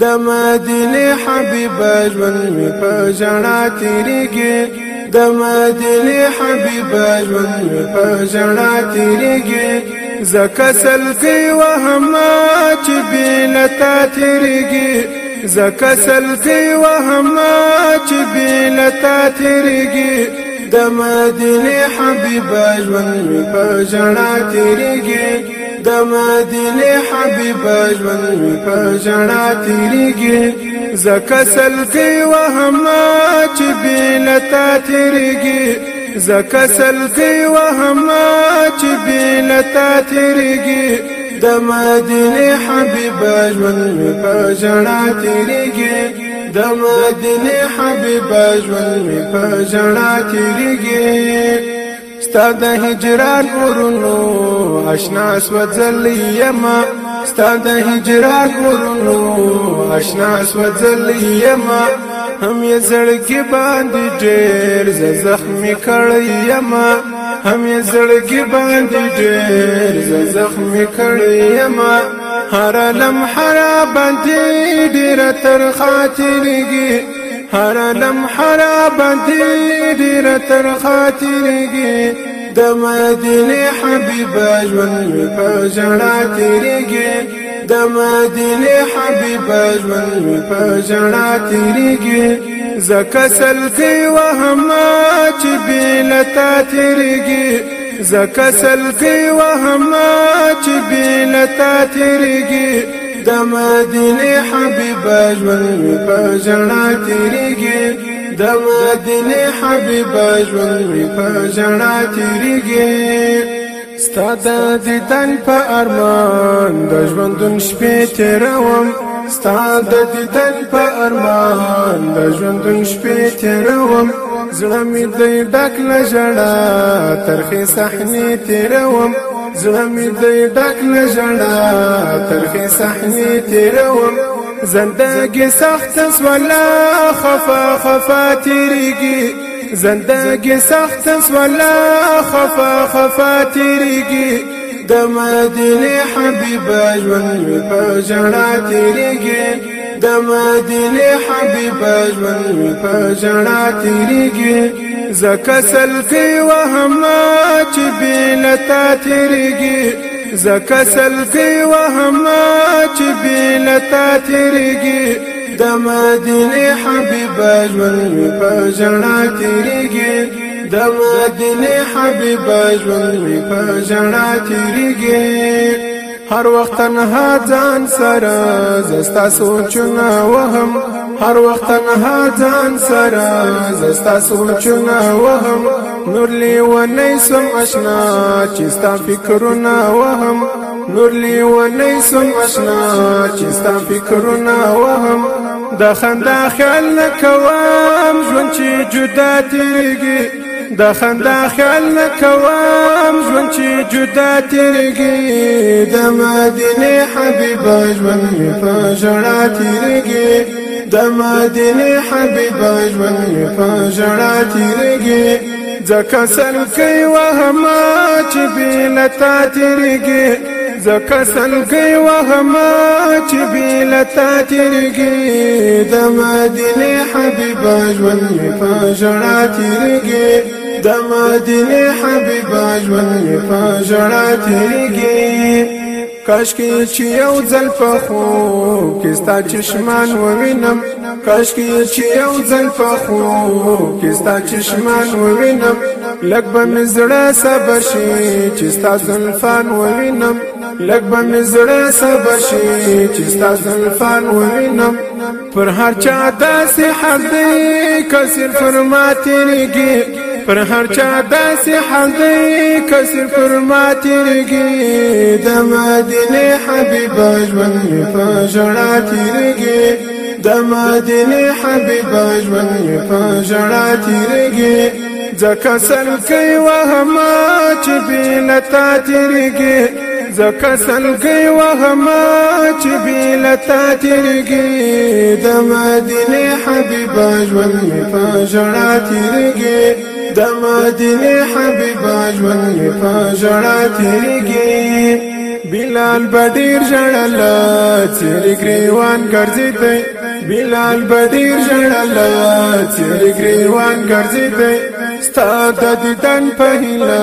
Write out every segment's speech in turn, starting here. د مدینه حبیب ژوند می په جنا تیریږي د مدینه حبیب ژوند می په جنا تیریږي زکه سلکی وهم چې بلتا تیریږي زکه سلکی وهم چې بلتا تیریږي د مدینه حبیب ژوند می په جنا تیریږي د مدینه حبیب ژوند په جنا تیریږي زکه سلګي وهما چې بلتا تیریږي زکه سلګي وهما چې بلتا تیریږي د مدینه حبیب ژوند په جنا تیریږي د مدینه حبیب ژوند په جنا تیریږي ستاد هجران ورونو آشنا سوځلېما ستاند هجرا کولو آشنا سوځلېما هم یې زړګي باندې ډېر زخمي کړېما هم یې زړګي باندې ډېر زخمي کړېما هر لمحه را باندې ډېر تر خاطرېږي هر لمحه را باندې ډېر تر خاطرېږي د مدینه حبیبه ژوند می په جړا تیریږي د مدینه حبیبه ژوند می په جړا تیریږي زکه سلکی وهما چې بیلتا تیریږي زکه سلکی وهما چې بیلتا تیریږي د مدینه حبیبه ژوند په جړا تیریږي دم مدینه حبیبا جون می په جنا تیریږي ستاد دیدن په ارمان د ژوندون شپې تیروم ستاد دیدن په ارمان د ژوندون شپې تیروم زړه می د ډک لژړا ترخې صحنې تیروم زړه می د ډک لژړا تیروم زندگی سخت سوالا خفا خفا تیریگی زندگی سخت سوالا خفا خفا تیریگی د مدینه حبیبا ژوند په جنا تیریگی د مدینه حبیبا ژوند په جنا تیریږي زکه سلفي وهم چې بلتا تیریږي زکه سلفي وهم چې تا تیریږي د مدینه حبیب ژوند می په جنا تیریږي د مدینه حبیب ژوند می په جنا تیریږي هر وخت نه ځان سره زستا سوچونه وهم هر وخت نه ځان سره زستا سوچونه وهم نور لیونی سم اشنا چې ستا فکرونه وهم نور لیولی سوی اشنا چستا فکرونه وهم د خندا خیال نکوم ژوند چې جدا تیریږي د خندا خیال نکوم ژوند چې جدا تیریږي د مدینه حبیبه ژوند مې په ژړا تیریږي د مدینه حبیبه ژوند مې په ژړا تیریږي ځکه سل کوي وهما چې بېله تا تیریږي زکه سلګي وهما چې بیل تا تیرګي د مدینه حبیب ژوند په جړا تیرګي د مدینه حبیب ژوند په جړا تیرګي کاش کې چې یو ځل په خو کې ستا چشمان ووینم کاش کې چې یو ځل په خو کې ستا چشمان ووینم لکه به مې زړه صبر شي چې ستا زلفان ووینم لګ به مې زړه سبا شي چې ستاسو الفان وینم پر هر چا داسې حق دی که صرف ما تېرېږي پر هر چا داسې حق دی که صرف ما تېرېږي د مدینې حبیبه ژوند په ژړا تېرېږي د مدینې حبیبه ژوند په ژړا تېرېږي ځکه سلکۍ وهمه چې بې له تا تېرېږي زکه سلګي وهما چې بیل تا تیرګي د مدینه حبیبا ژوند په جړا تیرګي د مدینه حبیبا ژوند په جړا تیرګي بلال بدیر جړل چیرې ګریوان ګرځي ته بلال بدیر جړل چیرې ګریوان ګرځي ته ستا د دیدن په هیله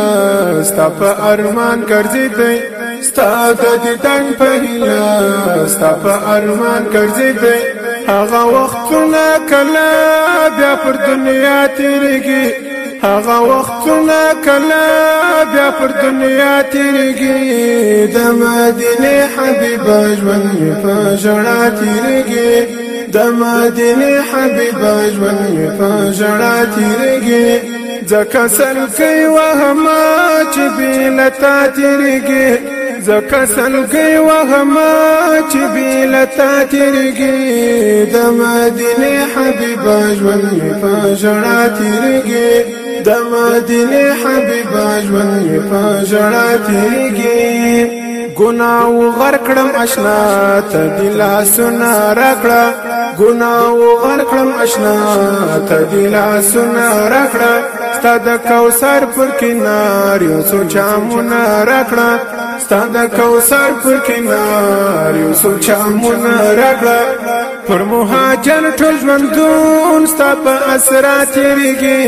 ستا په ارمان ګرځي ته ستا د دې تنگ په هیله ستا په ارمان ګرځېدی هغه وختونه کله بیا پر دنیا تیریږي هغه وختونه کله بیا پر دنیا تیریږي د مدینه حبیبه ژوند په ژړا تیریږي د مدینه حبیبه ژوند په ژړا تیریږي ځکه سلکی وهمه چې بېله تا تیریږي زکه سلګي وهما چې بیل تا تیرګي د مدینه حبیبا ژوند په جړا تیرګي د مدینه حبیبا ژوند په جړا تیرګي ګناو غر کړم آشنا ته دلا سنا راکړه ګناو غر کړم آشنا ته دلا سنا راکړه ستاد کوثر پر کینار یو سوچامونه راکړه ستا د کوثر په کنار یو سوچا مون راګړه پر مهاجر ټول ژوندون ستا په اثرات ریږي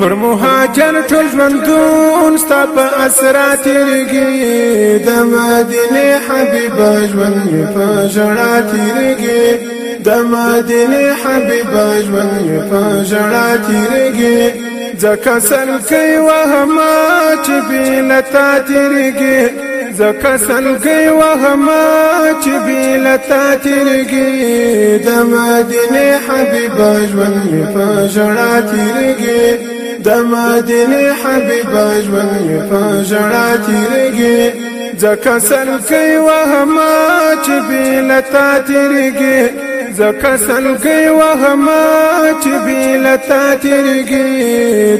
پر مهاجر ټول ژوندون ستا په اثرات ریږي د مدینه حبیبه ژوند په جړا تیریږي د مدینه حبیبه ژوند په جړا تیریږي ځکه سر کوي وهما چې بې لتا تیریږي زکه سلګي وهما چې بیل تاترګي د مدینه حبیب ژوند په جړا تیرګي د مدینه حبیب ژوند په جړا تیرګي زکه سلګي وهما چې بیل تاترګي زکه سلګي وهما چې بیل تاترګي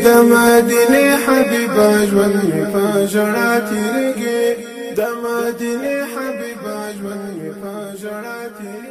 د مدینه حبیب ژوند په جړا تیرګي دمدني حبيب اجمل مفاجاتي